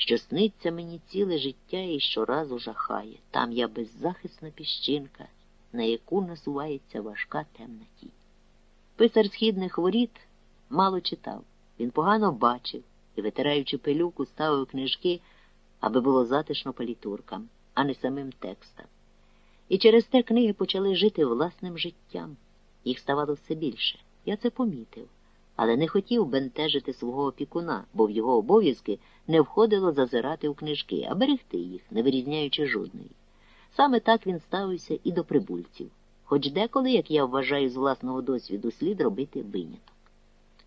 що сниться мені ціле життя і щоразу жахає. Там я беззахисна піщинка, на яку насувається важка темна тінь. Писар східних воріт мало читав, він погано бачив і, витираючи пилюку, ставив книжки, аби було затишно палітуркам, а не самим текстам. І через те книги почали жити власним життям. Їх ставало все більше. Я це помітив, але не хотів бентежити свого опікуна, бо в його обов'язки не входило зазирати у книжки, а берегти їх, не вирізняючи жодної. Саме так він ставився і до прибульців, хоч деколи, як я вважаю з власного досвіду, слід робити виняток.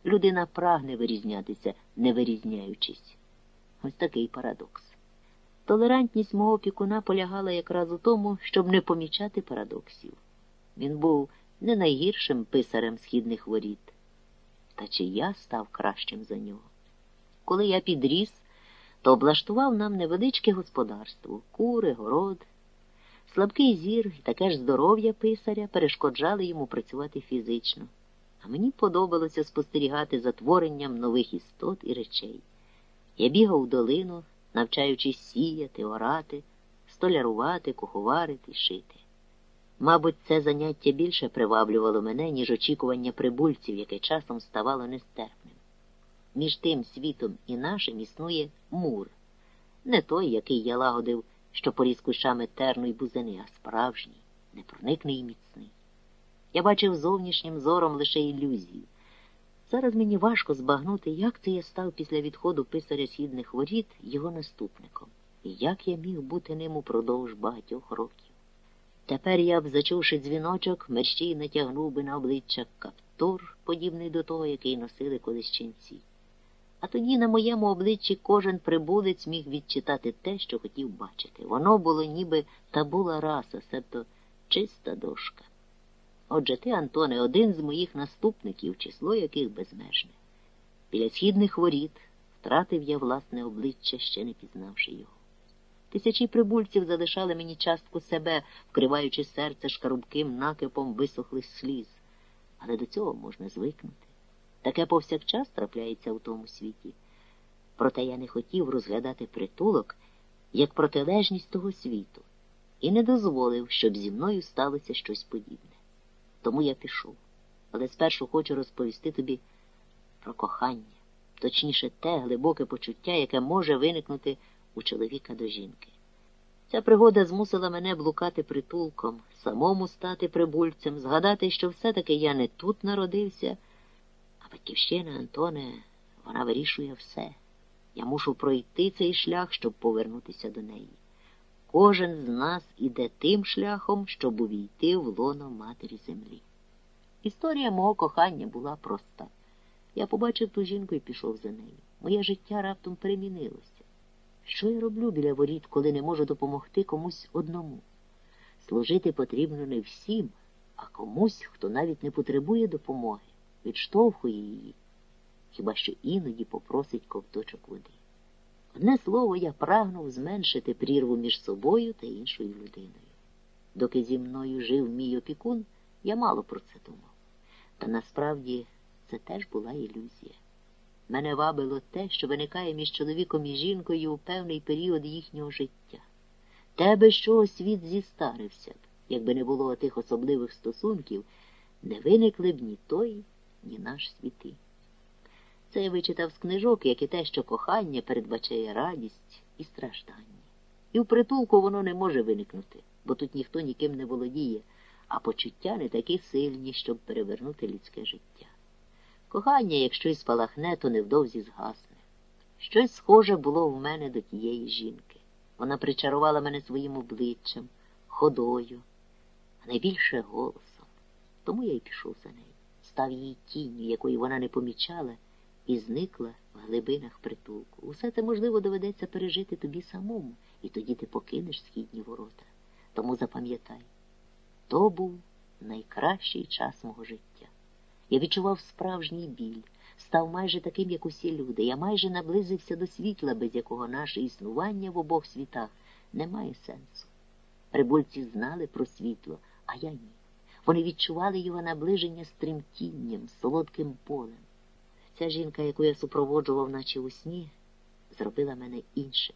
Людина прагне вирізнятися, не вирізняючись. Ось такий парадокс. Толерантність мого опікуна полягала якраз у тому, щоб не помічати парадоксів. Він був не найгіршим писарем східних воріт. Та чи я став кращим за нього? Коли я підріс, то облаштував нам невеличке господарство, кури, город. Слабкий зір і таке ж здоров'я писаря перешкоджали йому працювати фізично, а мені подобалося спостерігати за творенням нових істот і речей. Я бігав у долину, навчаючись сіяти, орати, столярувати, куховарити, шити. Мабуть, це заняття більше приваблювало мене, ніж очікування прибульців, яке часом ставало нестерпним. Між тим світом і нашим існує мур, не той, який я лагодив, що поріз кущами терну й бузини, а справжній, непроникний і міцний. Я бачив зовнішнім зором лише ілюзію. Зараз мені важко збагнути, як це я став після відходу писаря східних воріт його наступником, і як я міг бути ним упродовж багатьох років. Тепер я б, зачувши дзвіночок, мерщій натягнув би на обличчя каптур, подібний до того, який носили колись ченці. А тоді на моєму обличчі кожен прибулець міг відчитати те, що хотів бачити. Воно було ніби табула раса, себто чиста дошка. Отже ти, Антоне, один з моїх наступників, число яких безмежне. Біля східних воріт втратив я власне обличчя, ще не пізнавши його. Тисячі прибульців залишали мені частку себе, вкриваючи серце шкарубким накипом висохлих сліз. Але до цього можна звикнути. Таке повсякчас трапляється у тому світі. Проте я не хотів розглядати притулок як протилежність того світу і не дозволив, щоб зі мною сталося щось подібне. Тому я пішов. Але спершу хочу розповісти тобі про кохання, точніше, те глибоке почуття, яке може виникнути у чоловіка до жінки. Ця пригода змусила мене блукати притулком, самому стати прибульцем, згадати, що все-таки я не тут народився, а батьківщина Антоне, вона вирішує все. Я мушу пройти цей шлях, щоб повернутися до неї. Кожен з нас іде тим шляхом, щоб увійти в лоно матері землі. Історія мого кохання була проста. Я побачив ту жінку і пішов за нею. Моє життя раптом перемінилося. Що я роблю біля воріт, коли не можу допомогти комусь одному? Служити потрібно не всім, а комусь, хто навіть не потребує допомоги, відштовхує її, хіба що іноді попросить ковточок води. Одне слово, я прагнув зменшити прірву між собою та іншою людиною. Доки зі мною жив мій опікун, я мало про це думав. Та насправді це теж була ілюзія. Мене вабило те, що виникає між чоловіком і жінкою у певний період їхнього життя. Те, без чого світ зістарився б, якби не було тих особливих стосунків, не виникли б ні той, ні наш світи. Це я вичитав з книжок, як і те, що кохання передбачає радість і страждання. І в притулку воно не може виникнути, бо тут ніхто ніким не володіє, а почуття не такі сильні, щоб перевернути людське життя. Кохання, якщо й спалахне, то невдовзі згасне. Щось схоже було в мене до тієї жінки. Вона причарувала мене своїм обличчям, ходою, а найбільше голосом. Тому я й пішов за нею, став її тінню, якої вона не помічала, і зникла в глибинах притулку. Усе це, можливо, доведеться пережити тобі самому, і тоді ти покинеш східні ворота. Тому запам'ятай, то був найкращий час мого життя. Я відчував справжній біль, став майже таким, як усі люди. Я майже наблизився до світла, без якого наше існування в обох світах не має сенсу. Прибульці знали про світло, а я ні. Вони відчували його наближення стремтінням, солодким полем. Ця жінка, яку я супроводжував, наче у сні, зробила мене іншим.